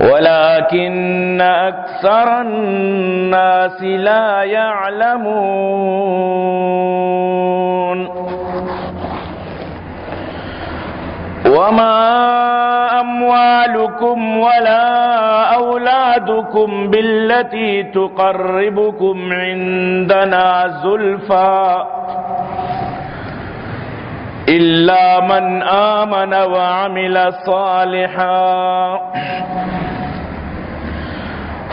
ولكن أكثر الناس لا يعلمون. وما أموالكم ولا أولادكم بالتي تقربكم عندنا زلفى. إلا من آمن وعمل صالحا.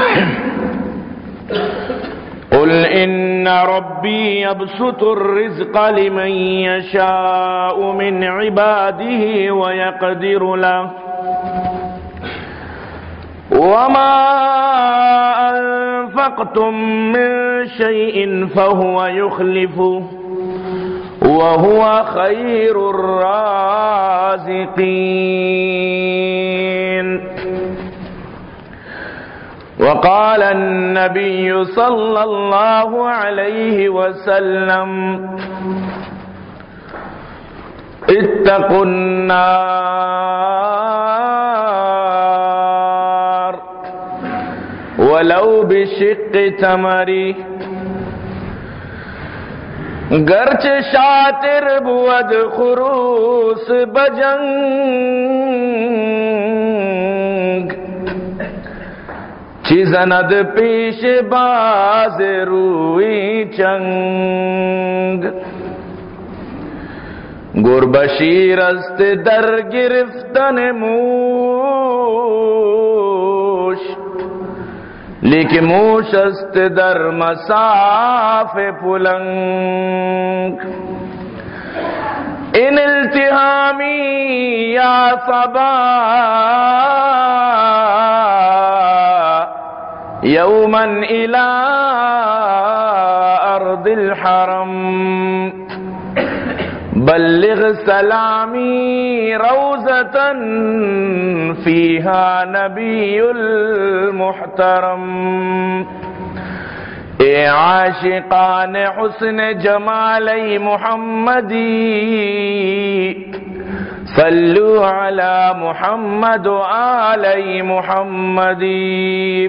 قل إن ربي يبسط الرزق لمن يشاء من عباده ويقدر له. وما أنفقتم من شيء فهو يخلفه وهو خير الرازقين. وقال النبي صلى الله عليه وسلم، اتقوا النار ولو بشق تمری گرچ شاطر بود خروس بجنگ چی زند پیش باز روی چنگ۔ گربشیر است در گرفتن موش۔ لیکن موش است در مساف پلنگ۔ ان التهامی یا صبا يوما إلى أرض الحرم. بلغ سلامي روزة فيها نبي المحترم. اے عاشقان حسن جمالی محمدی صلو علی محمد و محمدی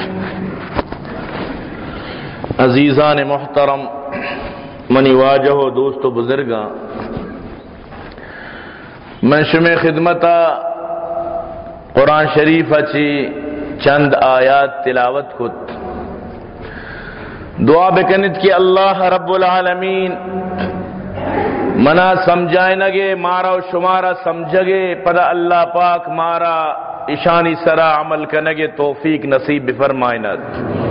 عزیزان محترم، منی واجہ دوست و بزرگاں میں شم خدمت قرآن شریف اچھی چند آیات تلاوت خود دعا بکنت کہ اللہ رب العالمین منا سمجھائے نگے مارا و شمارا سمجھگے پدا اللہ پاک مارا اشانی سرا عمل کنگے توفیق نصیب بفرمائنت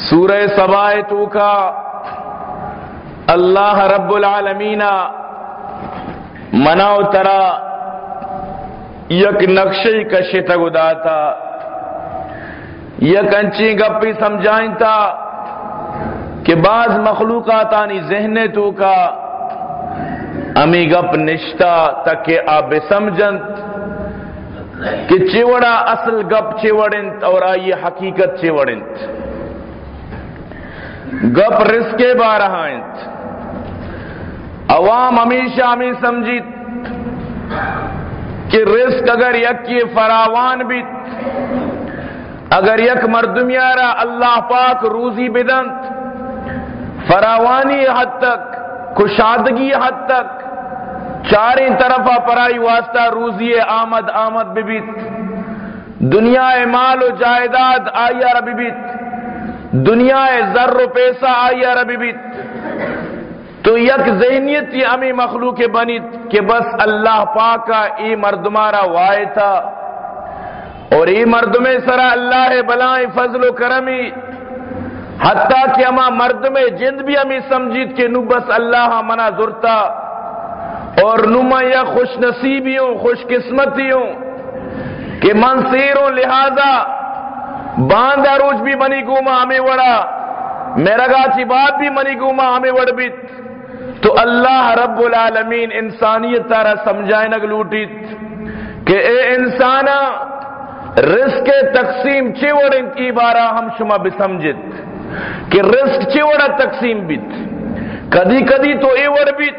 سورہ سبائے تو کا اللہ رب العالمین مناو ترا یک نقشی کشی تک اداتا یک انچی گپی سمجھائیں تا کہ بعض مخلوقات آنی ذہن تو کا امی گپ نشتا تک آپ سمجھنت کہ چیوڑا اصل گپ چیوڑنت اور آئیے حقیقت چیوڑنت گپ رسکے بارہائنت عوام ہمیشہ ہمیں سمجھت کہ رزق اگر یک کی فراوان بھی، اگر یک مردمیارا اللہ پاک روزی بدنت فراوانی حد تک، کشادگی حد تک، چاریں طرفہ پرائی واسطہ روزی آمد آمد ببیت، دنیا مال و جائیداد آئیا ربیت دنیا زر و پیسہ آئیا ربیت تو یک ذہنیت یہ امی مخلوق بنیت کہ بس اللہ پاک کا ای مردمارا وائے تھا۔ اور ای مردم سرا اللہ بلائیں فضل و کرمی حتیٰ کہ اما مردم جند بھی ہمیں سمجھیت کہ نو بس اللہ منا ضرورتا اور نما یا خوش نصیبیوں خوش قسمتیوں کہ من سیروں لہذا باندھا روج بھی منی گوما ہمیں وڑا، میرا گاچی بات بھی منی گوما ہمیں وڑ بیت۔ تو اللہ رب العالمین انسانیت تارا سمجھائے نگ لوٹیت۔ کہ اے انسانا، رزق تقسیم چیوڑ ان کی بارہ ہم شما بسمجت کہ رزق چیوڑا تقسیم بیت۔ کدی کدی تو اے وڑ بیت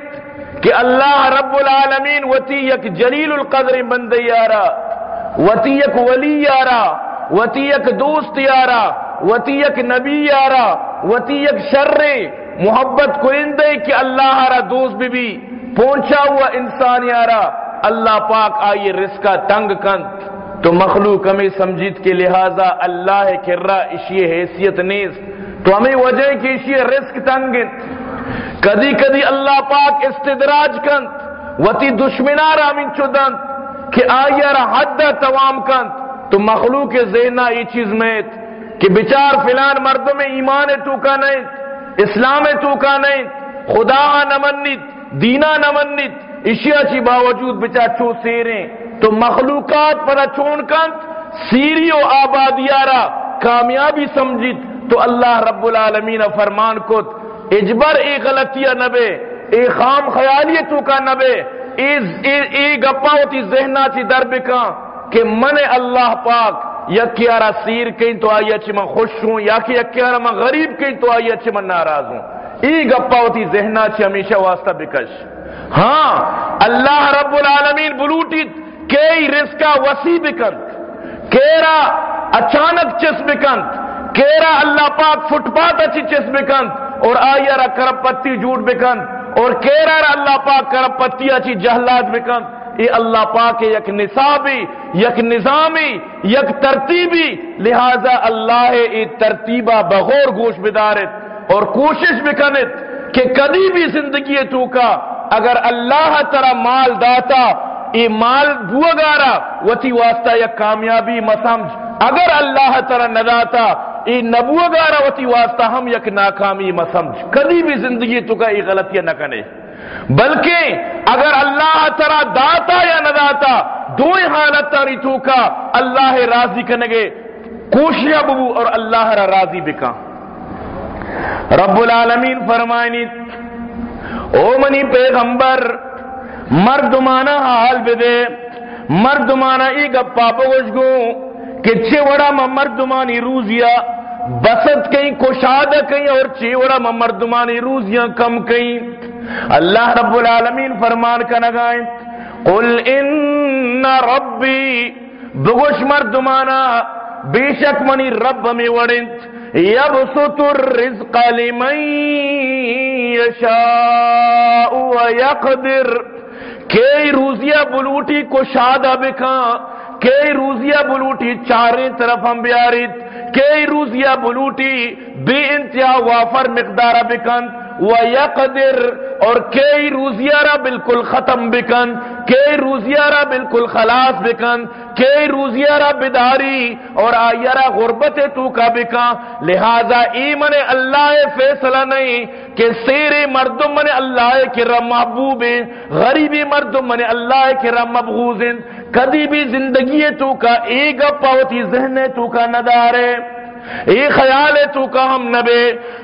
کہ اللہ رب العالمین وتی یک جلیل القدر بند یارا وتی یک ولی یارا۔ وتی یک دوست یارا، وتی یک نبی یارا، وتی یک شر، محبت کرندے کہ اللہ را دوست بھی بھی پہنچا ہوا انسان یارا، اللہ پاک آئیے رزقہ تنگ کند۔ تو مخلوق ہمیں سمجھت کے لہذا اللہ کرا اشی حیثیت نیز۔ تو ہمیں وجہ کہ اشی رزق تنگ کدی کدی اللہ پاک استدراج کند۔ وتی دشمنارا من چودند کہ آئیے را حد توام کند۔ تو مخلوق ذہنہ یہ چیز میں کہ بچار فلان مردم ایمان تو کا نہیں اسلام تو کا نہیں خدا نمنت دینا نمنت اشیا چی باوجود بچا چو سیریں۔ تو مخلوقات پر چون کنت سیری و آبادیارا کامیابی سمجھت تو اللہ رب العالمین فرمان کت، اجبر اے غلطیہ نبے اے خام خیالی تو کا نبے اے گپا ہوتی ذہنہ چی در بکا کہ من اللہ پاک یکیارا سیر کہیں تو آئی، اچھی میں خوش ہوں، یا کہ یکیارا میں غریب کہیں تو آئی، اچھی میں ناراض ہوں۔ ای گپا ہوتی ذہنہ چھ ہمیشہ واسطہ بکش۔ ہاں اللہ رب العالمین بلوٹی کئی رزقہ وسیع بکند، کیرا اچانک چس بکند، کیرا اللہ پاک فٹ پات اچھی چس بکند، اور آئی را کرب پتی جھوٹ بکند، اور کیرا اللہ پاک کرب پتی اچھی جہلات بکند۔ یہ اللہ پاک یک نصابی، یک نظامی، یک ترتیبی، لہذا اللہ ای ترتیبہ بغور گوش بدارت اور کوشش بکنت کہ کدی بھی زندگی تو کا اگر اللہ ترا مال داتا ای مال بوگارا وتی واسطہ یک کامیابی مسمج۔ اگر اللہ ترا نداتا ای نبوگارا وتی واسطہ ہم یک ناکامی مسمج۔ کدی بھی زندگی تو کا ای غلطیاں نہ کنے۔ بلکہ اگر اللہ ترا داتا یا نہ داتا دو حالت تاری تو کا اللہ راضی کنگے کوشیا ببو اور اللہ را راضی بکا۔ رب العالمین فرمائنی، او منی پیغمبر، مردمانہ حال بدے۔ مردمانہ ای گپا بگوش گو کہ چوڑا مردمانی روزیا بسط کہیں کشاد کہیں اور چیوڑا مردمانی روزیاں کم کہیں اللہ رب العالمین فرمان کا نگائیں۔ قل ان ربی، بگوش مردمانا، بے شک منی رب میں وڑنت یبسط الرزق لمن یشاء ویقدر۔ کئی روزیہ بلوٹی کو شادہ بکا کئی روزیہ بلوٹی چاریں طرف ہم بیارت کئی روزیہ بلوٹی بے انتہا وافر مقدار بکن ویقدر، اور کئی روزیہ را بالکل ختم بکن کئی روزیہ را بالکل خلاص بکن کئی روزیہ را بداری اور آئیرا غربت تو کا بکا۔ لہذا ایمن اللہ فیصلہ نہیں کہ سیر مردم من اللہ کے رم محبوب غریبی مردم من اللہ کے رم مبغوز کدی بھی زندگی تو کا ایک پاوتی ذہن تو کا ندارے ایک خیال ہے تو کا ہم نبے۔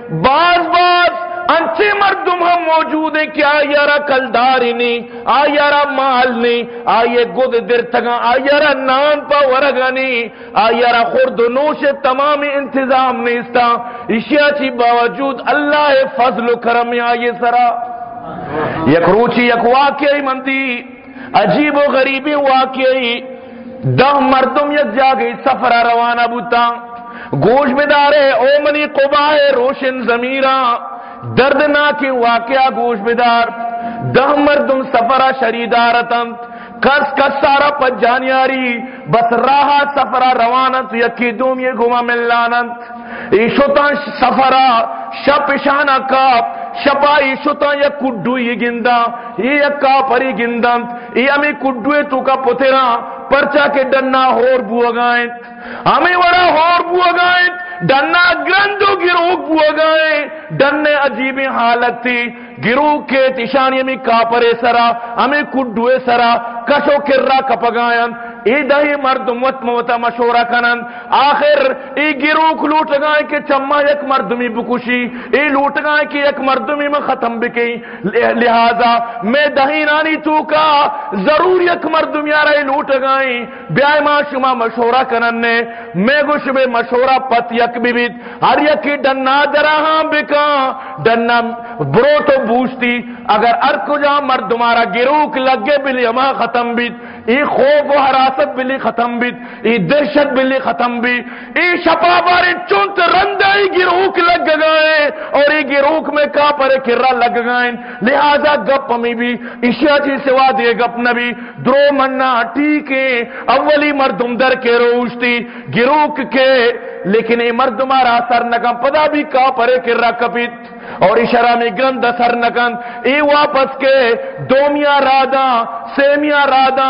باز باز انچے مردم ہم موجود ہیں کیا یارا کلداری نہیں آ یارا مال نہیں آئیے گد در تگا آ یارا نان پا ورگا نہیں آ یارا خورد و نوش تمام انتظام نہیں استا اشیاء چی باوجود اللہ فضل و کرم آئیے سرا۔ یک روچی، یک واقعی مندی۔ عجیب و غریبی واقعی. دہ مردم یک جا گئی سفرہ روانہ بوتا. گوش بدارے، او منی قبائے روشن زمیرہ دردناک واقعہ گوش بدار. دہ مردم سفرا شریدارتم کس کس سارا پجانیاری بس راہا سفرا روانت یکی دوم یہ گما ملانت ایشوتا سفرا شپ شانا کاپ شپا ایشوتا یا کڈو یہ گندا، یہ کاپری گندنت یہ ہمیں کڈوے تو کا پترا پرچا کے ڈنا ہور بو گائیں۔ ہمیں بڑا ہور بو گائیں۔ ڈنا گرندو گروہ بو گائیں۔ ڈنے عجیب حالت تھی۔ گروہ کے تشانی میں کاپرے سرا، ہمیں کڈوے سرا، کشو کرا کپگائن ای دہی مرد مت موتا مشورہ کنن آخر ای گروہ لوٹ گائے کہ چما یک مردمی بکشی. ای لوٹ گائے کہ یک مردمی میں ختم بکی. لہذا میں دہی نانی تو کا ضرور یک مردمی آرہی لوٹ گائے. بیائی ما شما مشورہ کنن نے. میں گوش بے مشورہ پت یک بیت ہر یکی ڈنا دراہاں بکا. ڈنا برو تو بوشتی اگر ارکو جا مرد مارا گروک لگے بلی اما ختم بیت. ای خوف و حراست بلی ختم بیت، ای دہشت بلی ختم بیت، ای شپا باری چونت رندائی گروک لگ گئے، اور ای گروک میں کا پر کرا لگ گئے۔ لہذا گپ ہمیں بھی اشیاء چی جی سوا دے گپ نبی، درو مننا ٹھیک ہے اولی مردم در کے روشتی، گروک کے، لیکن ای مردم آرہ سر نکم پدا بھی کا پر کرا کپیت۔ اور اشارہ میں گند سر نکن ای واپس کے دومیا رادا سیمیا رادا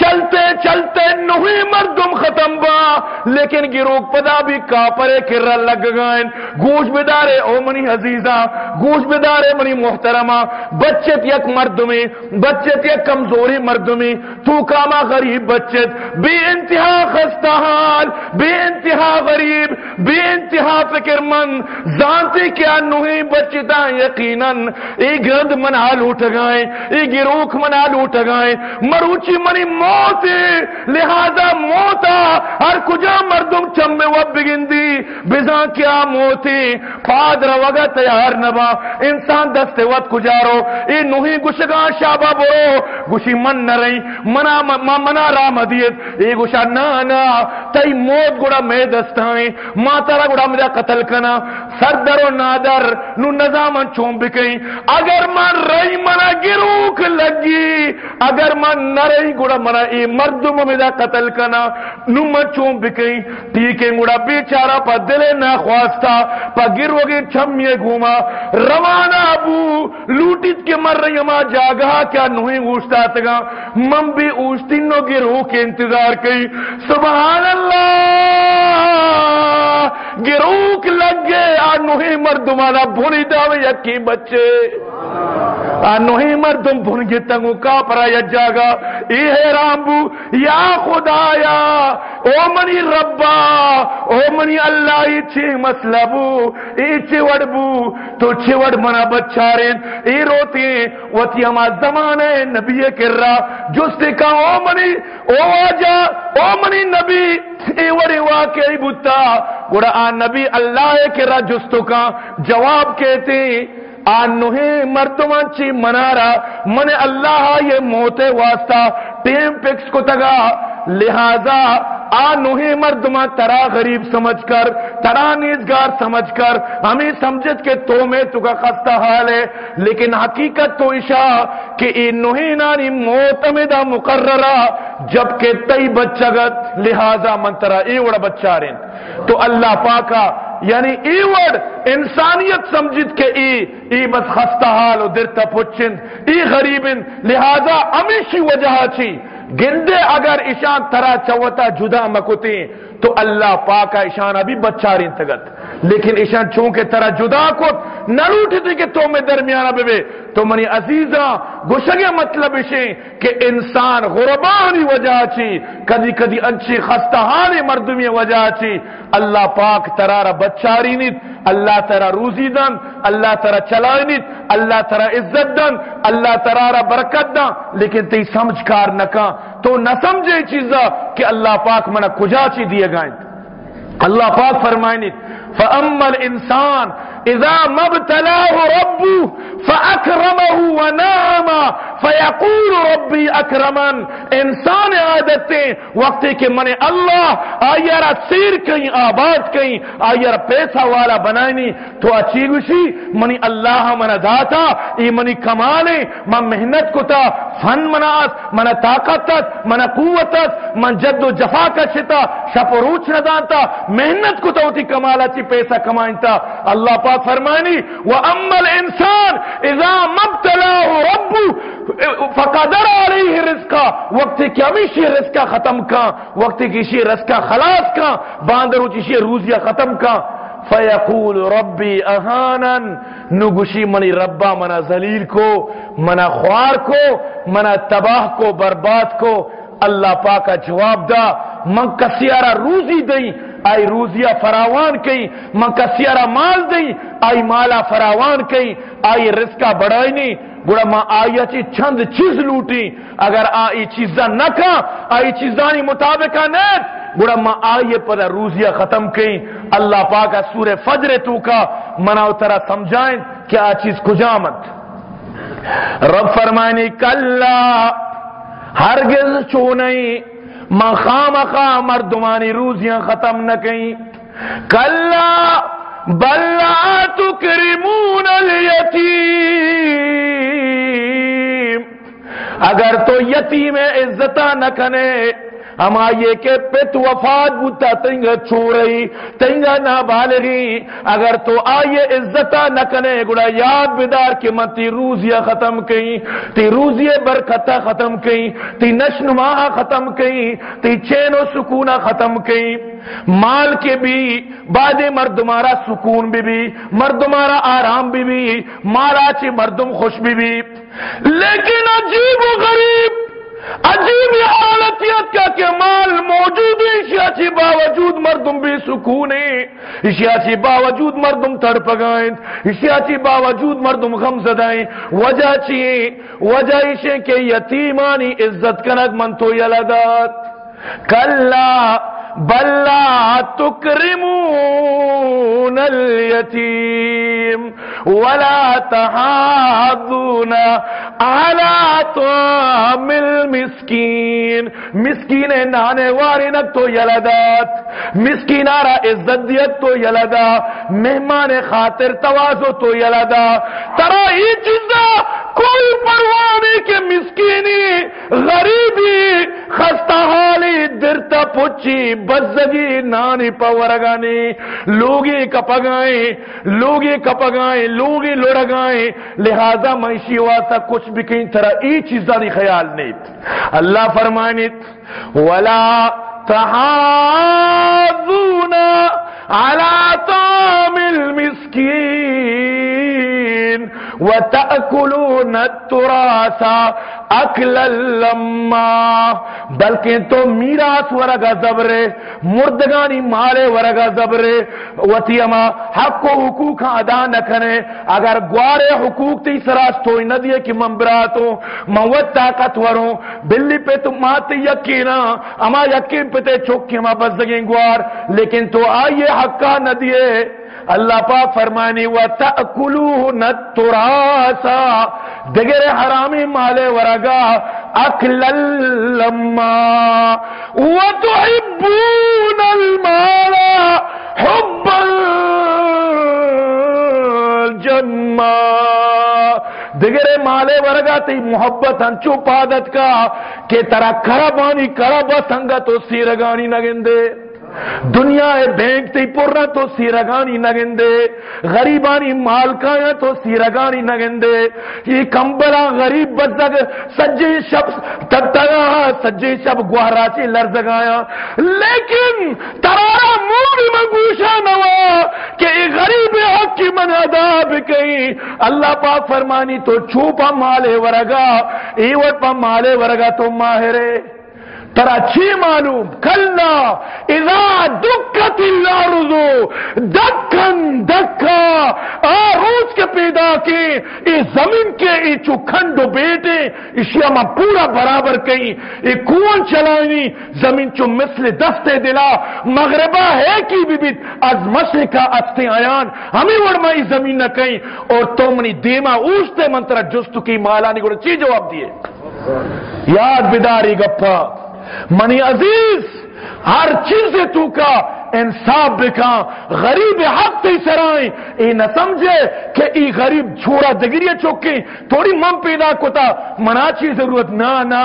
چلتے چلتے نوی مردم ختم با، لیکن گروک پدا بھی کاپرے کر لگ گئے گوش بدارے او منی حزیزہ گوش بدارے منی محترمہ۔ بچت یک مردمی بچت یک کمزوری مردمی۔ تو کاما غریب بچت بے انتہا خستہ حال، بے انتہا غریب، بے انتہا فکر من زانتے کیا نوی بچتا یقیناً ای گرد منا لوٹ گئے ای گروک منا لوٹ گئے مروچی منی موت لہذا موتا ہر کجا مردم چمے و بگندی بزا کیا موتی پاد روگا تیار نبا، انسان دستے وقت کجارو ای نوہی گشگا شابا برو، گشی من نرئی منا ما، منا رام دیت ای گشا نانا تئی موت گڑا میں دستائیں ماتا را گڑا مجھا قتل کنا سردر و نادر، نو نظام چون بکئی اگر من رئی منا گروک لگی، اگر من نرئی گڑا منا ای مردم مجھا قتل کنا نو چون بکئی ٹھیکے گڑا بیچارا پا دل نہ خواستا پا گرو گی چھمی گھوما۔ روانہ ابو، لوٹیت کے مر رہی ہما جاگا کیا نوہی گوشتا تگا۔ من بھی اوشتی نو گرو کے انتظار کئی سبحان اللہ! گروک لگ گئے آ نوہی مردمانا بھولی داوے یکی بچے۔ آنوہی مردم بھنگی تنگو کا پرا یجاگا ای حیران بو یا خدایا، او منی ربا، او منی اللہ ای چی مسئلہ بو ای وڑ بو تو چی وڑ منا بچارین ای روتی وطی اما زمانے نبی کر رہا جستے کا او منی، او آجا، او منی نبی ای وڑی واقعی بوتا۔ گوڑا آن نبی اللہ کر رہا جستو کا جواب کہتے ہیں۔ آنوہے مردمان چی منارا، من اللہ یہ موتے واسطہ، ٹیم پکس کو تگا۔ لہذا آنوہے مردمان ترا غریب سمجھ کر، ترا نیزگار سمجھ کر، ہمیں سمجھت کہ تو میں تو کا خستہ حال ہے۔ لیکن حقیقت تو اشا کہ ای نوہی نانی موتمدہ مقررہ، جبکہ تئی بچگت لہذا من ترا ای وڑا بچہ رین۔ تو اللہ پاکا یعنی ای وڑ انسانیت سمجھت کہ ای ای بس خستہ حال و درتا پچند، ای غریبن، لہذا امیشی وجہ چی گندے اگر اشان ترا چوتا جدا مکتی تو اللہ پاکا اشان ابھی بچہ رین تگت لیکن ایشان چونکہ ترا جدا کو نہ روٹی تھی کہ تو میں درمیانہ بے بے۔ تو منی عزیزہ گوشگے مطلب اسے کہ انسان غربانی وجہ چی کدی کدی انچی خستہانی مردمی وجہ چی اللہ پاک ترارا بچاری نیت اللہ ترا روزی دن، اللہ ترا چلائی نیت اللہ ترا عزت دن، اللہ ترارا برکت دن۔ لیکن تی سمجھ کار نکا تو نہ سمجھے چیزا کہ اللہ پاک منہ کجا چی دیے گائیں۔ اللہ پاک فرمائیں فأما الإنسان إذا ما ابتلاه ربه ربه فاکرمه ونعما فیقول ربی اکرمن انسان عادت وقتی کہ من اللہ آئیارا سیر کہیں آباد کہیں آئیارا پیسہ والا بنائنی. تو اچھی گوشی منی اللہ من داتا ای منی کمالے من محنت کتا، فن مناس من طاقتت من قوتت من جد و جفا کا چھتا شپ و روچ ندانتا محنت کتا ہوتی کمالا چی پیسہ کمائنتا. اللہ پاک فرمانی وَأَمَّا الْإِنسان اذا مبتلاه ربو فقدر علیہ رزقا، وقت کی ہمیشہ رزقا ختم کا، وقت کی شی رزقا خلاص کا باندرو چیشی روزیہ ختم کا، فیقول ربی اہانن نگوشی منی ربا منا ذلیل کو منا خوار کو منا تباہ کو، برباد کو، اللہ پاک جواب دا، من کسیارا روزی دئی آئی روزیہ فراوان کئی، من کسیارا مال دئی، آئی مالا فراوان کئی، آئی رزقہ بڑھائی نہیں گوڑا ماں آئی چی چند چیز لوٹی، اگر آئی چیزا نہ کھا، آئی چیزانی مطابقہ نیت، گوڑا ماں آئی پر روزیہ ختم کئی۔ اللہ پاکا سور فجر تو کا، مناو ترہ سمجھائیں کہ آ چیز کجامت رب فرمائنی، کلا، ہرگز چونئی خام خام مردمانی روزیاں ختم نہ کہیں کلا بلا تکرمون الیتیم۔ اگر تو یتیم عزتہ نہ کنے ہم آئیے کہ پت وفاد بوتا تنگا چھوڑئی، تنگا نابالغی اگر تو آئیے عزتا نہ کنے گڑا، یاد بیدار کہ من تی روزیہ ختم کئی تی روزیہ برکتہ ختم کئی تی نشنماہ ختم کئی تی چین و سکونہ ختم کئی مال کے بھی، بعد مردمارا سکون بھی بھی مردمارا آرام بھی بھی مالا چی مردم خوش بھی بھی۔ لیکن عجیب و غریب عجیب حالتیت کا کہ مال موجود ہے اشیاء باوجود مردم بھی سکون ہے اشیاء باوجود مردم تڑ پگائیں اشیاء باوجود مردم غم زدائیں۔ وجہ چیئے وجہ اسے کہ یتیمانی عزت کنک من تو یلدات کلا بلا تكرمون اليتيم ولا تحاضون على طعام المسكين. مسكين نانے وارنت تو یلدات. مسکین عزت تو یلدا. مہمان خاطر توازو تو یلدا. ترا ہی چیزا کوئی پروانے کے مسکینی، غریبی، خستہ حالی، درتا پچی بزگی نانی پورگانی، لوگی کپگائیں لوگی کپگائیں لوگی لڑگائیں، لہذا منشی واسا کچھ بھی کہیں طرح ای چیزا دی خیال نہیں اللہ فرمانیت ولا تحاضون على طعام المسكين۔ وَتَأْكُلُونَ التُّرَاسَ اَكْلَ لَمَّا. بلکہ تو میراث ورگا زبرے مردگانی مالے ورگا زبرے وطیما حق و حقوق ادا نہ کرے اگر گوارے حقوق تی سراس تو نہ دیے کہ من براتوں من وہ طاقتوروں بلی پہ تم مات یقینا. اما یقین پہ تے چوکی ما بزدگیں گوار. لیکن تو آئیے حقا نہ دیے اللہ پاک فرمانی و وَتَأْكُلُوهُ نَتُّرَاسَ۔ دگر حرامی مالے ورگا اکل لما۔ وَتُحِبُّونَ الْمَالَ حُبًّا جما۔ دگر مالے ورگا تی محبت انچو پادت کا، کہ ترا کربانی کرب سنگا تو سیرگانی نگندے۔ دنیا بینک تی پورا تو سیرگانی نگندے، غریبانی مالکایا تو سیرگانی نگندے۔ یہ کمبلا غریب بزدگ سجی شب تتگا سجی شب گوارا چی لرزگایا لیکن ترارا موری منگوشا نوا کہ یہ غریب حق کی من ادا بکئی اللہ پاک فرمانی تو چھوپا مالے ورگا ایوٹ پا مالے ورگا تو ماہرے۔ ترا چی معلوم. کلنا اذا دکت الارض دکن دکا آروز کے پیدا کی. اس زمین کے ای چو بیٹے. اشیاء ما پورا برابر کئی ای کون چلائنی؟ زمین چو مثل دستے دلا. مغربہ ہے کی بھی بیت از مشرکا اکتے آیان ہمیں ورمائی زمین نہ کئی اور تو منی دیما اوشتے منترہ جستو کی مالانی گوڑا چی جواب دیئے؟ یاد بداری گپا. منی عزیز، ہر چیز تو کا انصاف بکا، غریب حق تی سرائیں، ای نہ سمجھے کہ ای غریب چھوڑا دگریہ چوکی، تھوڑی من پیدا کتا منا چی ضرورت نا نا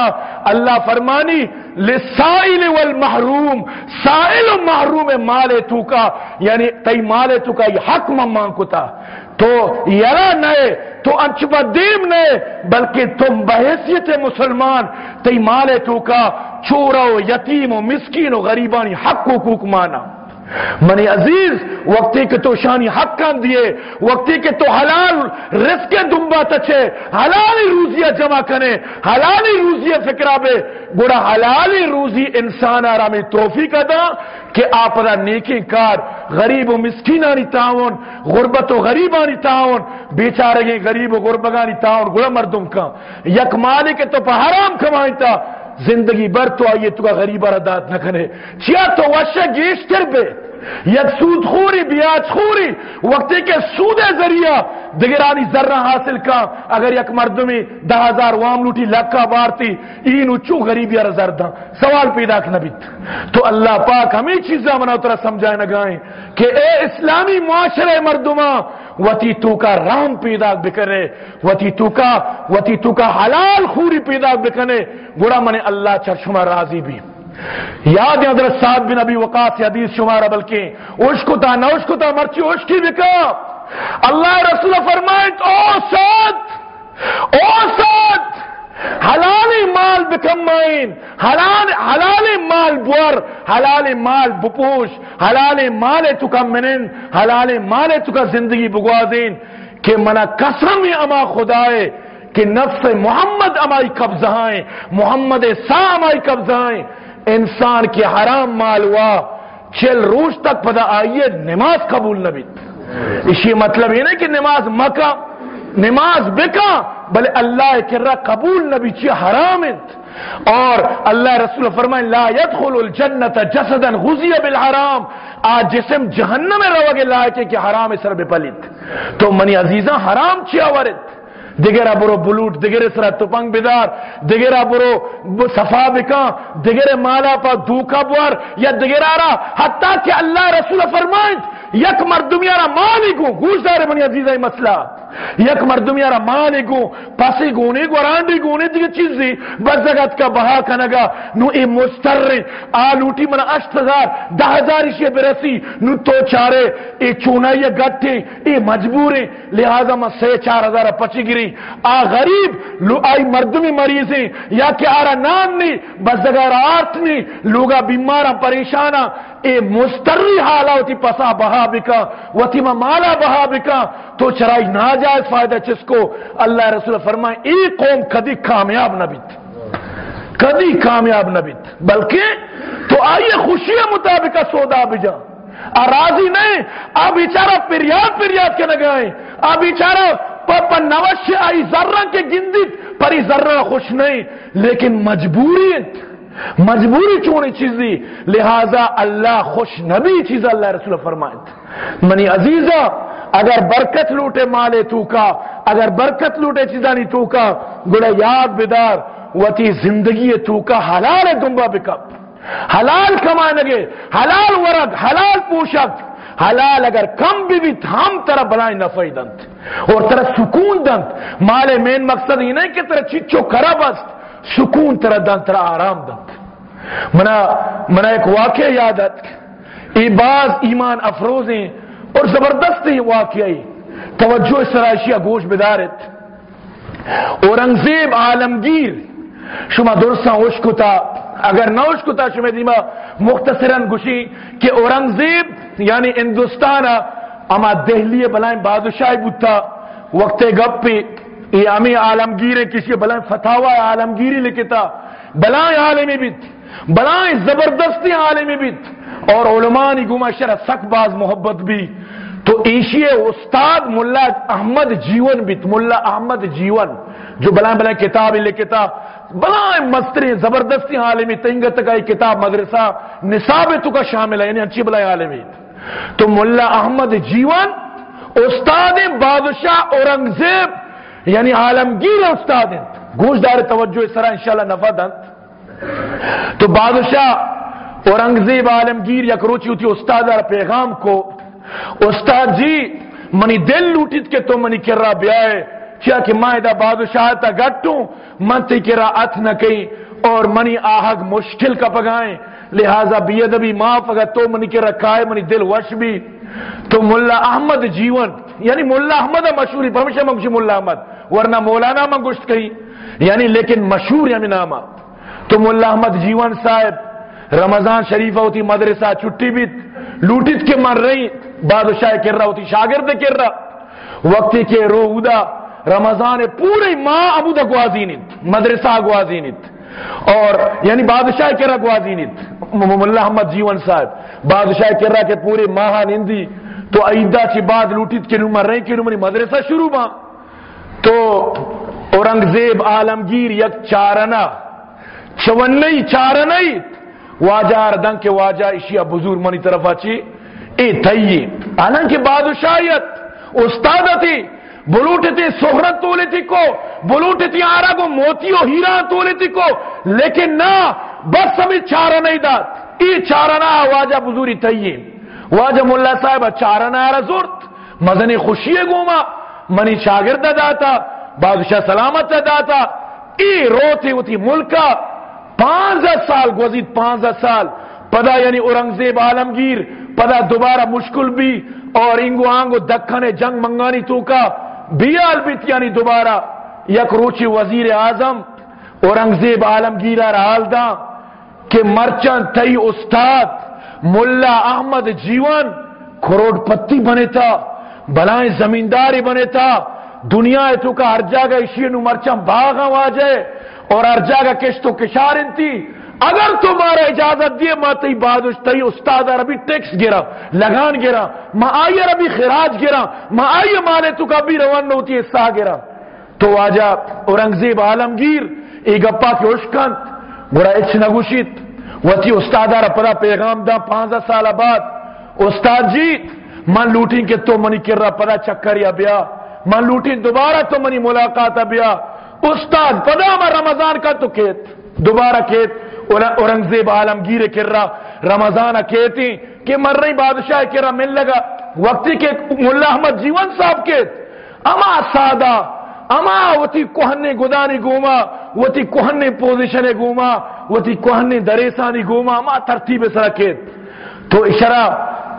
اللہ فرمانی، لسائل والمحروم، سائل و محروم مال تو کا یعنی تی مال تو کا یہ حق من مان کتا۔ تو یرا نئے، تو انچبا دیم نئے، بلکہ تم بحیثیت مسلمان تی مالے تو کا چورا و یتیم و مسکین و غریبانی حق حقوق مانا۔ منی عزیز، وقتی کہ تو شانی حق کان دیے وقتی کہ تو حلال رزق دنبا تچے حلالی روزیہ جمع کنے، حلالی روزیہ فکرہ بے گوڑا حلالی روزی انسان آرامی توفیق ادا کہ آپ دا نیکی کار، غریب و مسکینانی تاون غربت و غریبانی تاون بیچارگی غریب و غربگانی تاون گوڑا مردم کا یک مالک تو پہ حرام کمائیں تا زندگی بر تو آئیے تو کا غریبہ رداد نہ کرے چیا تو وشہ گیشتر بے۔ یک سود خوری، بیاج خوری۔ وقتی کے سود ذریعہ دگرانی ذرہ حاصل کا۔ اگر یک مردمی دہ ہزار وام لوٹی لکا بارتی این اچو غریبی رزر دا سوال پیدا کنبیت تو اللہ پاک ہمیں چیزیں منا اترا سمجھائے نگائیں کہ اے اسلامی معاشرے مردمہ وتی تو کا رام پیدا بکرے وتی تو کا، وتی تو کا حلال خوری پیدا بکنے گڑا منے اللہ چرشمہ راضی بھی۔ یاد حضرت صاحب بن ابی وقاص حدیث شمارہ، بلکہ اشکو تا نہ اشکو تا مرچی اشکی بکا۔ اللہ رسول فرمائے او سات او سات حلالی مال بکمائن حلال حلالی مال بور حلالی مال بپوش حلالی مال تو کمنن حلالی مال تو کا زندگی بگوازین کہ منا قسم اما خدائے کہ نفس محمد امائی قبضائیں محمد سا امائی قبضائیں انسان کی حرام مال ہوا چل روز تک پدا آئیے نماز قبول نبی اسی مطلب یہ نہیں کہ نماز مکہ نماز بکا، بلے اللہ کرا قبول نبی چی حرام انت. اور اللہ رسول فرمائے، لا يدخل الجنت جسدا غزی بالحرام. آج جسم جہنم میں رو گے لائے کہ حرام سر بے پلیت تو منی عزیزاں، حرام چی آورت دگرا برو بلوٹ دگرے سرا تپنگ بیدار دگرا برو صفا بکا دگرے مالا پا دوکا بوار، یا دگرا را حتیٰ کہ اللہ رسول فرمائیں یک مردمیارا مالی کو گوش دارے منی عزیزہ مسئلہ. یک مردم یارا مالی گو پاسی گونے گو گونے دیگه چیزی بزگت کا بہا کنگا۔ نو ای مستر آلوٹی من اشت ہزار ده ہزارشی برسی۔ نو تو چارے، ای چونائی گٹی، ای مجبوری۔ لہذا من سی چار ہزار پچی گری۔ آ غریب، لو آئی مردمی مریضی۔ یا کہ آرا نان نی بزگار آرت نی۔ لوگا بیمارا، پریشانا۔ اے مستری حالا ہوتی پسا بہا بکا وتی مالا بہا بکا، تو چرائی ناجائز فائدہ چس کو؟ اللہ رسول فرمائے، ای قوم کدی کامیاب نہ بیت۔ کدی کامیاب نہ بیت۔ بلکہ تو آئیے خوشی مطابق سودا بجا۔ راضی نہیں اب بیچارہ پریاد پریاد کے نگائیں۔ اب بیچارہ پپا نوش آئی ذرہ کے گندت پری ذرہ خوش نہیں، لیکن مجبوری مجبوری چونی چیزی لہذا اللہ خوش نبی چیز اللہ رسول فرمائے۔ منی عزیزہ، اگر برکت لوٹے مالے تو کا، اگر برکت لوٹے چیزا نہیں تو کا، گڑا یاد بدار، وتی زندگی تو کا، حلال دنبا بکپ حلال کمانے گے حلال ورگ، حلال پوشک حلال اگر کم بھی بھی ہم طرح بنائیں نفعی دنت۔ اور طرح سکون دنت۔ مالے مین مقصد ہی نہیں کہ طرح چچو کرا بست۔ سکون طرح دنت طرح آرام دنت منا منا ایک واقع یادت ای باز ایمان افروزیں اور زبردست واقعی توجہ سرائشیہ گوش بدارت۔ اورنگزیب عالمگیر۔ شما درستان اوشکتا۔ اگر نوش کتا شما دیما مختصرا گوشی کہ اورنگزیب یعنی ہندوستان اما دہلی بلائیں بادشاہی بودتا۔ وقت گپ پہ یہ امی عالمگیر کسی بلائیں فتاوہ عالمگیری لکھتا، بلائیں عالمی بیت، بلائیں زبردستی عالمی بیت، اور علماء نی گما شرح سک باز محبت بھی۔ تو ایشی استاد ملا احمد جیون بیت، ملا احمد جیون، جو بلائیں بلائیں کتاب لکھتا، بلائیں مستری زبردستی عالمی تنگت کا کتاب مدرسہ نصاب تو کا شامل ہے یعنی اچھی بلائیں عالمی تو ملا احمد جیون، استاد بادشاہ اورنگزیب یعنی عالمگیر استاد گوش دار توجہ اس طرح انشاءاللہ نفع دن تو بادشاہ اورنگزیب عالمگیر یک روچی ہوتی استاد پیغام کو، استاد جی منی دل لوٹیت کے تو منی کر رہا بیائے، کیا کہ مائدہ بادشاہ تا گٹوں، من تی کرا ات نہ کئی اور منی آہگ مشکل کا پگائیں، لہذا بید ابھی معاف اگر تو منی کے رکھائے منی دل وش بھی۔ تو ملا احمد جیون یعنی ملا احمد مشہوری پرمشہ منگوشی ملا احمد۔ ورنہ مولانا منگوشت کہیں۔ یعنی لیکن مشہور یعنی نامہ تو ملا احمد جیون صاحب، رمضان شریفہ ہوتی، مدرسہ چھٹی بیت لوٹت کے مر رہی، بادشاہ کر رہا ہوتی، شاگرد کر رہا وقتی کے روحودہ، رمضان پورے ماں ابو دا گوازینت مدرسہ گوازینت اور یعنی بادشاہ کرا گوازینت ملا احمد جیون صاحب، بادشاہ کرا کہ پورے ماہ نندی تو عیدہ چی بعد لوٹیت کے نمر رہی، کے نمر مدرسہ شروع با تو اورنگزیب عالمگیر یک چارنا چوننی چارنی واجہ ردن کے واجہ اشیاء بزرگ منی طرف اچھی اے تھئی حالانکہ بادشاہیت، استادتی، بلوٹتی سہرت تولیتی کو، بلوٹتی آرہ کو موتی و ہیرا تولیتی کو، لیکن نہ بس سمی چارہ نہیں دات ای چارہ نہ واجہ بزوری تیئے واجہ ملا صاحب چارہ نہ آرہ زورت مزنی خوشی گوما۔ منی شاگرد داتا، بادشاہ سلامت داتا، ای روتی ہوتی ملکا، پانزہ سال گوزید پانزہ سال، پدا یعنی اورنگزیب عالمگیر، پدا دوبارہ مشکل بھی، اور انگو آنگو دکھنے جنگ منگانی تو کا، بیال بیت یعنی دوبارہ یک روچی وزیر اعظم، اورنگزیب عالمگیرہ حال دا، کہ مرچن تئی استاد، ملا احمد جیون کروڑ پتی بنے تھا بلائیں زمینداری بنے تھا دنیا ہے تو کا ہر جگہ اسی نو مرچن باغ واجے، اور ہر جگہ کش تو کشار انتی اگر تمہارا اجازت دیے ماں تی بادش تی استاد ابھی ٹیکس گرا، لگان گرا ماں آئیے ابھی خراج گرا ماں آئیے مانے تو کبھی روان ہوتی ہے گرا۔ تو آجا اورنگزیب عالمگیر، ای گپا کی اشکن برا اچھ نگوشیت وتی استاد پدا پیغام دا پانزہ سال بعد۔ استاد جی من لوٹیں کہ تو منی کر رہا پدا چکر یا بیا، من لوٹیں دوبارہ تو منی ملاقات بیا۔ استاد، پدا میں رمضان کا تو کیت؟ دوبارہ کیت؟ اورنگزیب عالمگیر کر رہا رمضان کہتی کہ مر رہی بادشاہ کر رہا مل لگا۔ وقتی کے ملا احمد جیون صاحب کے اما سادہ، اما وتی کوہنے گدانی گوما، وتی کوہنے پوزیشن گوما، وتی کوہنے دریسانی گوما، اما ترتیب سرکیت تو اشارہ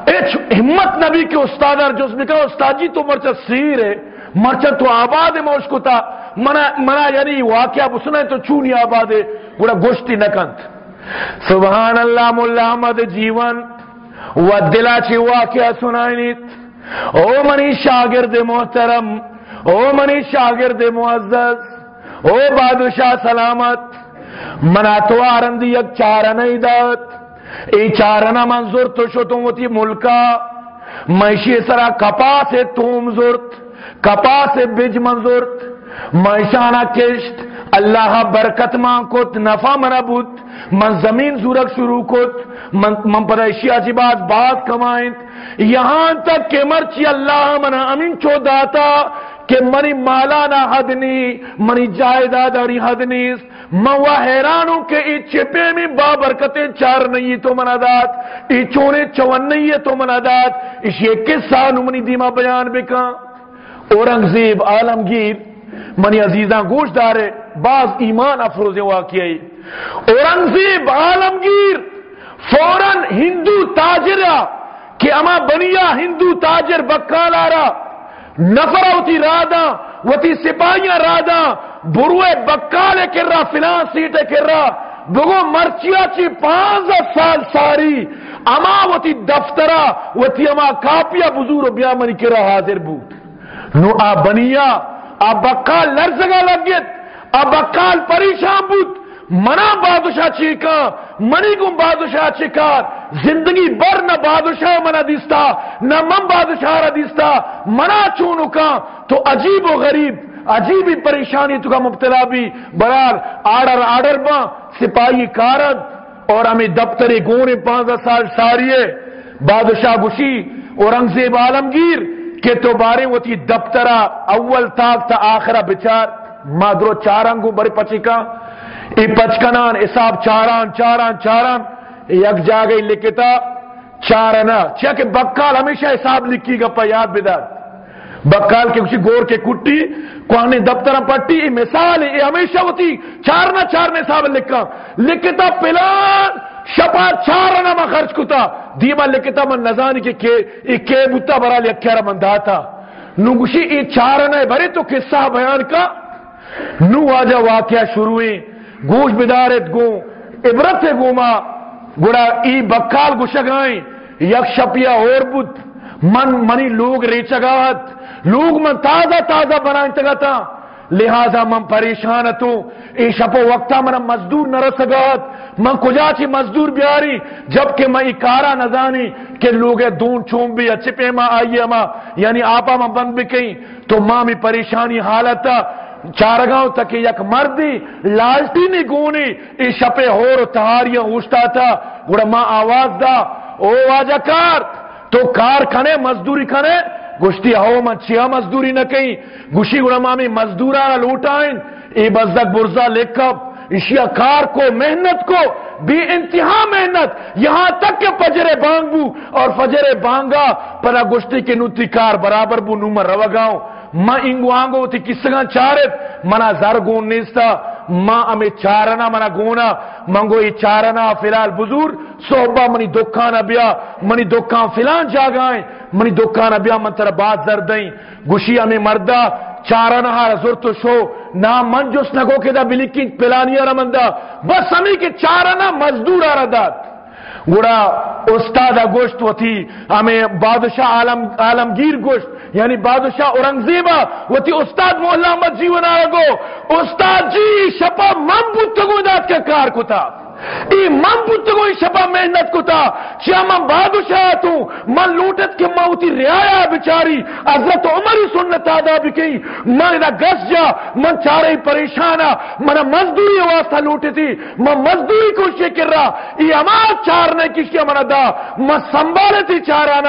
ہمت نبی کے استاد جو اس میں کہا استاد جی تو مرچہ سیر ہے مرچہ تو آباد ہے موش کو تا۔ منا, منا یعنی واقعہ بسنا تو چونی آباد ہے گوڑا گوشتی نکنت سبحان اللہ مولا احمد جیون۔ و دلا چی واقعہ سنائنیت او منی شاگرد محترم او منی شاگرد معزز۔ او بادشاہ سلامت۔ منا تو آرندی یک چارن ایدات ای چارنا منظور تو شتوں تی ملکا۔ میشی سرا کپا سے توم زورت کپا سے بج منظورت میشانہ کشت اللہ برکت مان کت نفع منا بوت۔ من زمین زورک شروع کت من, من پر اشیاء بات بات کمائیں یہاں تک کہ مرچی اللہ منا امین چو داتا۔ کہ منی مالا نہ منی جائیداد اور حد نیس میں وہ کہ ای چپے میں با برکتیں چار نہیں تو منادات ای چونے چون نہیں ہے تو منادات اس یہ کس سال منی دیما بیان بکا۔ اورنگزیب عالمگیر، منی عزیزاں گوش دارے بعض ایمان افروز واقعی۔ اورنگزیب عالمگیر، فوراً ہندو تاجرہ کہ اما بنیا ہندو تاجر بکال آرہ نفر ہوتی رادا وتی سپاہیاں رادا بروے بکالے کر رہا فلان سیٹے کر رہا بگو مرچیا چی پانز سال ساری، اما وتی دفترہ وتی اما کاپیا بزور بیا منی کر رہا حاضر بود۔ نو آ بنیا آ بکال لرزگا لگیت، آ بکال پریشان بود۔ منا بادشاہ چیکا منی کو بادشاہ چیکار زندگی بر نہ بادشاہ منا دیستا، نہ من بادشاہ را دیستا منا چونو کا تو عجیب و غریب عجیب ہی پریشانی تو کا مبتلا بھی۔ برار آڈر آڈر با، سپاہی کارد اور ہمیں دفتر گونے پانچ سال ساریے۔ بادشاہ گشی اورنگزیب عالمگیر کہ تو بارے وہ تھی دفترہ اول تاک تا آخرہ بچار۔ مادرو چارنگو بڑے پچی کا ای پچکنان، حساب چاران چاران چاران۔ یک جاگئی لکھتا چارنا۔ چاہ کہ بکال ہمیشہ حساب لکھی گا پا یاد بدار۔ بکال کے کسی گور کے کٹی کوانی دفتر پٹی ای مثال ای ہمیشہ ہوتی چارنا، چارنے حساب لکھا۔ لکھتا پلان شپا چارنا ما خرچ کتا۔ دیما لکھتا من نزانی کے کہ ای کے بتا برا لکھیا را من داتا۔ نو گوشی ای چارنا بھرے تو قصہ بیان کا۔ نو آجا واقعہ شروعی گوش بدارت گو، عبرت گوما گوڑا ای بکال گوشگائیں یک شپیا اور بود، من منی لوگ ریچگات لوگ من تازہ تازہ بنائیں تگتا، لہذا من پریشان تو، ای شپو وقتا من مزدور نہ رسگات من کجا چی مزدور بیاری، جبکہ میں ای کارا نزانی کہ لوگ دون چوم بھی اچھے پہ ما آئیے ما یعنی آپا من بند بکیں تو ماں میں پریشانی حالتا چارگاؤں تک یک مردی لالٹی نی گونی، ای شپے ہور تہاریاں اوشتا تھا گوڑا ماں آواز دا، او آجا کار، تو کار کھنے، مزدوری کھنے گشتی ہو من چیا مزدوری نہ کہیں گوشی گوڑا مامی مزدورا لوٹائیں۔ ای بزدک برزا لکھب اشیا کار کو، محنت کو بھی انتہا محنت۔ یہاں تک کہ فجر بانگو، اور فجر بانگا پرا گشتی کے نوتی کار برابر بو نومر روگاؤں ما انگو آنگو تی کسگا چارت منا زرگون نیستا ما امی چارنا منا گونا منگو ای چارنا فلال بزور صحبہ منی دکانا بیا منی دکان فلان جاگائیں منی دکانا بیا من تر بات زردیں گوشی امی مردہ چارنا ہارا زرتو شو نا من جس نگو کے دا بلکی پلانی رمندہ بس ہمیں کہ چارنا مزدور آرہ داد گوڑا استاد گوشت وتی تھی، ہمیں بادشاہ عالم عالمگیر گوشت یعنی بادشاہ اورنگزیبا وہ تھی استاد مولا احمد جی ونا استاد جی شپا من بوتگو داد کے کار کو تھا۔ ای من بوتگو شپا محنت کو تھا چیا من بادشاہ تو من لوٹت کے موتی ریایا بچاری حضرت عمر سنت آدھا بھی کہیں من ادا گس جا من چارے پریشانا من مزدوری واسطہ لوٹی تھی من مزدوری کوشش کر رہا ای اما چار نے کس من دا من سنبھالے تھی چارا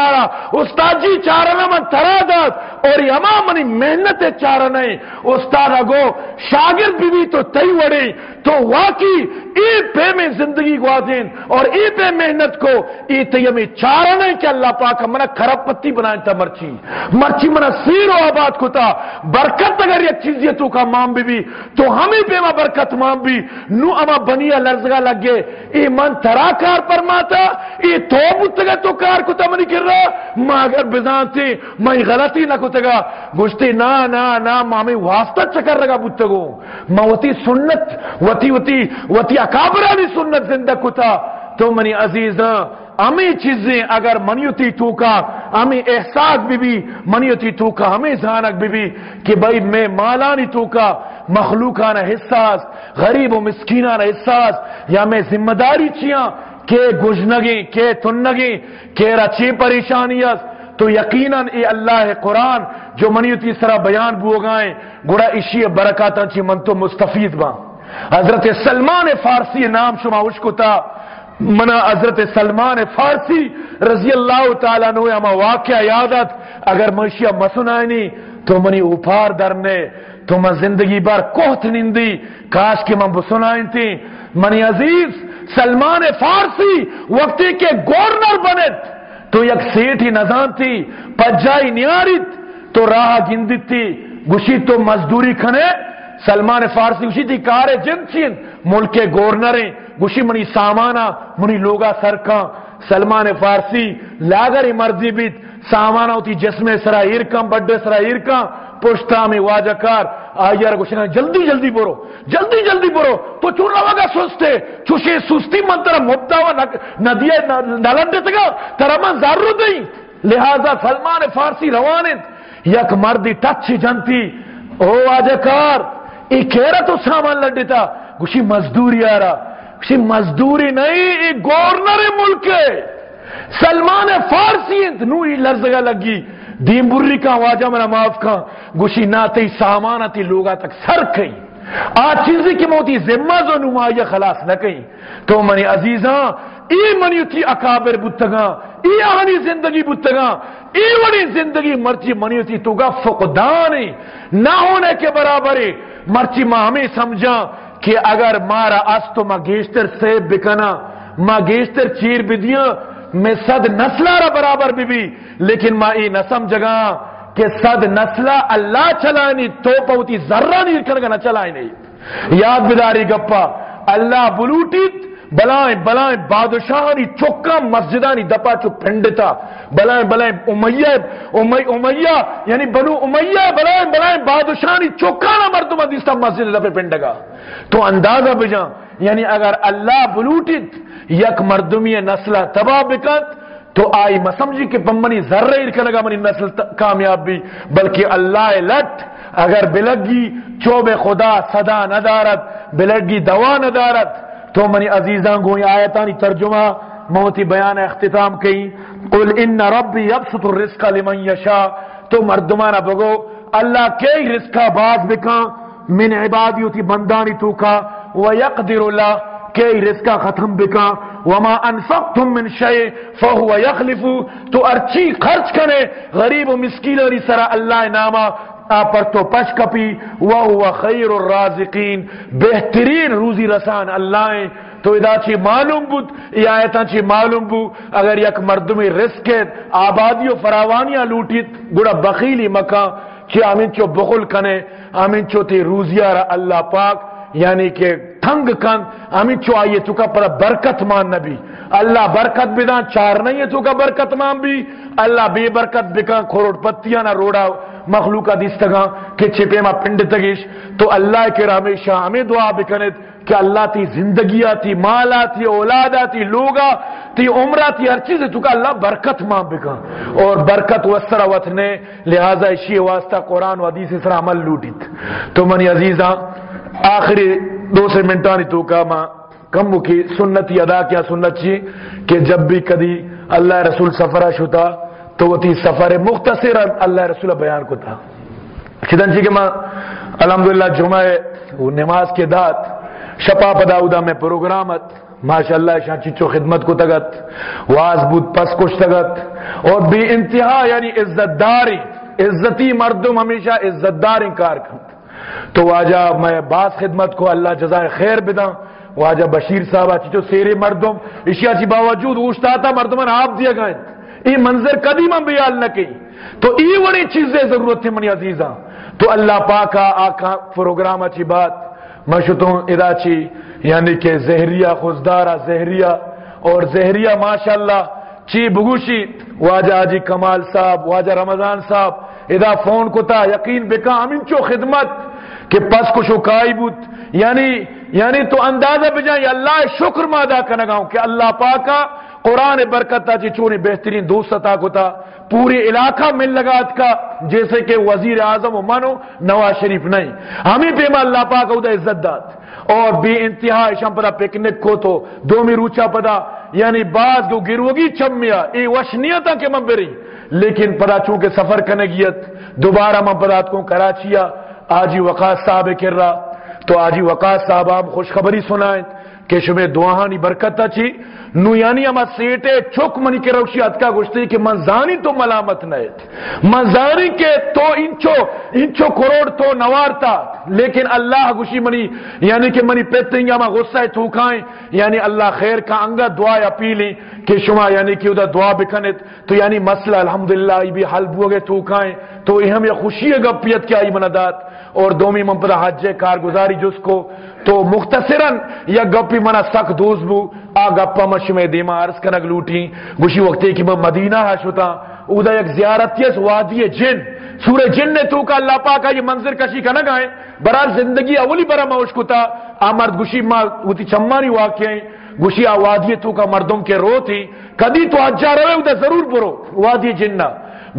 استاد جی چارا من ترا داد اور ای اما منی محنت چارا استاد اگو شاگرد بھی, بھی تو تی وڑی تو واقعی ای پہ میں زندگی گوا دین اور ای پہ محنت کو ای تیمی چارا نہیں کہ اللہ پاک منا خراب پتی بنائیں تا مرچی۔ مرچی منا سیر و آباد کو برکت اگر یک چیز یہ تو کا مام بھی بھی۔ تو ہمیں پہ ما برکت مام بھی۔ نو اما بنیا لرزگا لگ گئے ای من ترا کار پر ماتا ای تو بتگا تو کار کو منی کر رہا ما اگر بزان تھی میں غلطی نہ کو تگا۔ گوشتی نا نا نا، مامی واسطہ چکر رگا بتگو ما وتی سنت وتی وتی وتی اکابرانی سنت زندہ کتا۔ تو منی عزیز، ہمیں چیزیں اگر منیتی تو کا ہمیں احساس بھی بھی منیتی تو کا ہمیں زانک بھی بھی کہ بھائی میں مالانی تو کا مخلوقانہ حساس غریب و مسکینانہ حساس یا میں ذمہ داری چیاں، کہ گجنگی کہ تنگی کہ رچی پریشانی است۔ تو یقیناً اے اللہ قرآن جو منیتی سرا بیان بو گائیں گڑا اشی برکاتا چی من تو مستفید با حضرت سلمان فارسی نام شما اشکو تا. منا حضرت سلمان فارسی رضی اللہ تعالیٰ نو اما واقعہ یادت. اگر منشیہ مسنائنی تو منی اوپار درنے، تو من زندگی بار کوہت نندی. کاش کہ من بسنائن تھی. منی عزیز، سلمان فارسی وقتی کے گورنر بنت. تو یک سیٹھی نظام تھی، پجائی نیارت تو راہ گندت تھی، گوشی تو مزدوری کھنے سلمان فارسی گوشی تھی کارے جن چین ملک گورنریں گوشی منی سامانا، منی لوگا سرکاں۔ سلمان فارسی لاگری مرضی بیت، سامانا ہوتی جسم سرا ایرکاں بڑے سرا ایرکاں پوشتا میں واجہ کار۔ آئیر گوشنا جلدی جلدی برو جلدی جلدی برو تو چون روا گا سستے چوشے سستی من ترہ مبتا ہوا ندیے نلن دیتا گا ترہ من ضرور دیں لہذا سلمان فارسی روانت یک مردی ٹچ جنتی۔ او واجہ کار ای کہرا تو سامان لڑتا گوشی مزدوری آرہا گوشی مزدوری نہیں ای گورنر ملک۔ ہے سلمان فارسی انت نوی لرزگا لگی۔ دین بری کا واجہ منا معاف کا گوشی نہ تی سامانہ تی لوگا تک سر کئی آج چیزی کی موتی ذمہ زو نمائیہ خلاص نہ کئی تو منی عزیزاں، ای منی تی اکابر بتگاں ای زندگی بتگاں ای وڑی زندگی مرچی منی تی تو گا فقدانی نہ ہونے کے برابر مرچی ماں ہمیں سمجھا کہ اگر مارا اس تو ماں گیشتر سیب بکنا ماں گیشتر چیر بدیاں میں صد نسلہ را برابر بھی بھی لیکن ماں ای نسم جگہ کہ صد نسلہ اللہ چلانی تو پوتی ذرہ نہیں کرنے نہ چلائیں نہیں یاد بداری گپا اللہ بلوٹیت بلائیں بلائیں بادشاہانی چکا مسجدانی دپا چو پنڈتا بلائیں بلائیں امیہ امیہ یعنی بنو امیہ، بلائیں بلائیں بادشاہانی چکانا مردم دیستا مسجد دپے پنڈگا تو اندازہ بجاں یعنی اگر اللہ بلوٹیت، یک مردمی نسلہ تباہ بکت، تو آئی مسمجھی کہ پمنی ذرہ ارکا لگا منی نسل کامیاب بھی، بلکہ اللہ لٹ، اگر بلگی چوب خدا صدا ندارت، بلگی دوا ندارت تو منی عزیزان گوئی آیتانی ترجمہ موتی بیان اختتام کئی۔ قل ان ربی یبسط الرزق لمن یشا تو مردمانہ بگو، اللہ کئی رزقہ باز بکا من عبادیوتی بندانی تو کا ویقدر اللہ کئی رزقہ ختم بکا وما انفقتم من شيء فهو يخلف تو ارچی خرچ کرے غریب و مسکین اور سرا اللہ نامہ پر تو پش کپی وهو خیر الرازقین، بہترین روزی رسان اللہ تو ادا چی معلوم بود، یہ آیتا چی معلوم بود، اگر یک مردمی رزقت آبادی و فراوانیاں لوٹیت، گڑا بخیلی مکہ، چی آمین چو بخل کنے، آمین چو تی روزیارا اللہ پاک یعنی کہ تھنگ کن ہمیں چو آئیے تو کا پر برکت مان نبی۔ اللہ برکت بدان چار نہیں ہے تو کا برکت مان بھی۔ اللہ بے برکت بکان کھروڑ پتیاں نہ روڑا۔ مخلوقہ دیستگاں کہ چھپے ما پنڈ تگیش۔ تو اللہ کے ہمیشہ ہمیں دعا بکنت کہ اللہ تی زندگی آتی، مال آتی، اولاد آتی لوگا تی عمر آتی، ہر چیز تو کا اللہ برکت مان بکان اور برکت وسر وطنے لہذا اشی واسطہ قرآن و حدیث سر عمل لوٹیت۔ تو منی عزیزاں آخری دو سے منٹانی تو کا ماں کم کی سنتی ادا کیا سنت چی کہ جب بھی کدی اللہ رسول سفرہ شتا تو وہ تھی سفر مختصر اللہ رسول بیان کو تھا۔ چدن چی کہ ماں، الحمدللہ جمعہ وہ نماز کے دات شپا پداؤدا میں پروگرامت ماشاءاللہ شاہ چچو خدمت کو تگت، واز بود پس کش تگت۔ اور بھی انتہا یعنی عزت داری عزتی مردم ہمیشہ عزت دار انکار کرتا تو واجہ میں بعض خدمت کو اللہ جزائے خیر بدا واجہ بشیر صاحب اچھی جو سیرے مردم، اشیاء چی باوجود اوشتا تھا، مردمان آپ دیا گئے۔ یہ منظر قدیمہ بیال نہ کی۔ تو ای وڑی چیزیں ضرورت تھی منی عزیزاں۔ تو اللہ پاکا آکا پروگرام اچھی بات۔ مشتوں ادا چی یعنی کہ زہریہ خزدارہ زہریہ۔ اور زہریہ ماشاءاللہ چی بگوشی واجہ آجی کمال صاحب، واجہ رمضان صاحب۔ ادا فون کو تا یقین بکا امین چو خدمت کہ پس کو شکائی بود۔ یعنی یعنی تو اندازہ بجائیں اللہ شکر مادا کنگاؤں کہ اللہ پاکا قرآن برکتا چی چونی بہترین دوست تا تھا پوری علاقہ مل لگات کا، جیسے کہ وزیر اعظم و منو نواز شریف نہیں۔ ہمیں پیما اللہ پاک ادھا عزت دات اور بے انتہا اشام پدا پکنک کو تو دومی روچا پدا یعنی بعض کو گروگی چمیا ای وشنیتا کے مبری لیکن پدا چونکہ سفر کرنے گیت، دوبارہ من پدا کو کراچیا، آجی وقاص صاحب کر رہا تو آجی وقاص صاحب آپ خوشخبری سنائیں۔ کہ شمع دعاہانی چی نو یعنی اما سیٹے چک منی کے روشی اتکا گوشتی کہ منزانی تو ملامت نیت منزانی کے تو انچو انچو کروڑ تو نوارتا، لیکن اللہ گوشی منی یعنی کہ منی پیتنگ اما غصہ توکائیں یعنی اللہ خیر کا انگا دعا اپیلی کہ شما یعنی کہ ادھا دعا بکنت تو یعنی مسئلہ الحمدللہ ای بھی حل بوگے توکائیں تو یہ ہم یہ خوشی گپیت کیا ای مندات اور دومی من پدا حج کارگزاری جس کو تو مختصراً یا گپی منا سک دوز بو، آ گپا مشمے دیما عرض کنگ لوٹی۔ گوشی وقتی کہ میں مدینہ ہاں ہشتا اودا ایک زیارتیس وادی جن۔ سورہ جن نے تو کا اللہ پاک یہ منظر کشی کا نہ گائے برحال زندگی اولی برا موش کتا۔ آمرد گوشی ما ہوتی چمانی واقعی گوشی آوادی تو کا مردم کے رو تھی۔ کدی تو آج حجا روے اودا ضرور برو۔ وادی جنہ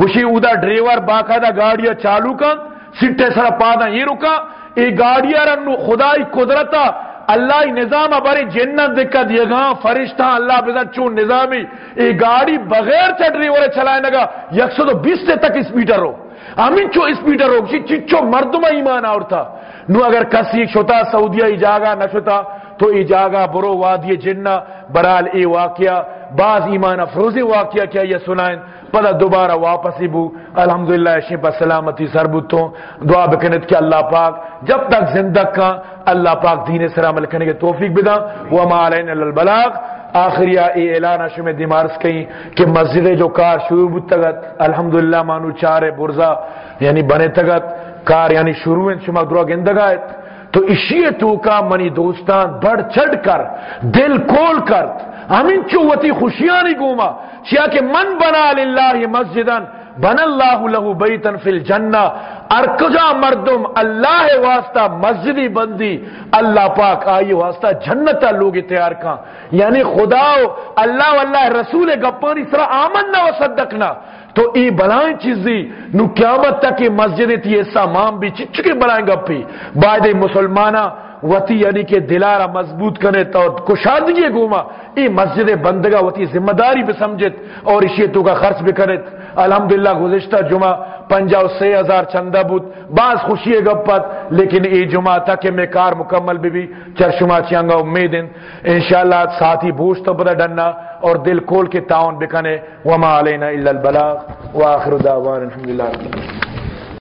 گوشی اودا ڈریور باقاعدہ گاڑیاں چالو کن سٹے سر پادا یہ رکا۔ ای گاڑیاں رنو خدای قدرتا اللہ نظام بری جنت دکت یہ گاں فرشتہ اللہ بزن چون نظامی ای گاڑی بغیر چڑری ورے چلائے نگا یک سو دو بیس سے تک اسپیڈر ہو امین چو اسپیڈر ہو چچو مردمہ ایمان اور تھا نو اگر کسی شتا سعودیہ ای جاگا نہ تو ای جاگا برو وادی جنہ برال ای واقعہ بعض ایمان افروزی واقعہ کیا یہ سنائیں پدا دوبارہ واپس ہی بو۔ الحمدللہ اشی پر سلامتی سربتوں دعا بکنت کہ اللہ پاک جب تک زندہ کا اللہ پاک دین سر عمل کرنے کے توفیق بدا وما علینا البلاغ۔ آخری ای اعلان شمی دیمارس کہیں کہ مسجد جو کار شروع بود تگت، الحمدللہ مانو چارے برزا یعنی بنے تگت۔ کار یعنی شروع شما دروا گندگایت تو اسی تو کا منی دوستان، بڑھ چڑھ کر، دل کول کر امین چوتی خوشیاں نہیں گوما، چیا کہ من بنا للہ مسجدن بن اللہ له بیتن فی الجنہ ارکجا مردم اللہ واسطہ مسجدی بندی، اللہ پاک آئی واسطہ جنتا لوگ تیار کان یعنی خدا اللہ واللہ رسول گپانی سرا آمنا و صدقنا۔ تو ای بلائیں چیزی، نو قیامت تک مسجد تھی ایسا مام بھی چچکے بلائیں گپی۔ بعد مسلمانہ وتی یعنی کہ دلارا مضبوط کرے تو کشادگی گوما۔ ای مسجد بندگا وتی ذمہ داری بھی سمجھت اور اسی تو کا خرچ بھی کرت۔ الحمدللہ گزشتہ جمعہ پنجا سے ہزار چندہ بود۔ بعض خوشی گپت، لیکن ای جمعہ تک میں کار مکمل بھی بھی۔ چرشما چیانگا امید ان انشاءاللہ ساتھی بوش تو بدا ڈننا اور دل کول کے تعاون بکنے وما علینا الا البلاغ۔ واخر دعوان الحمدللہ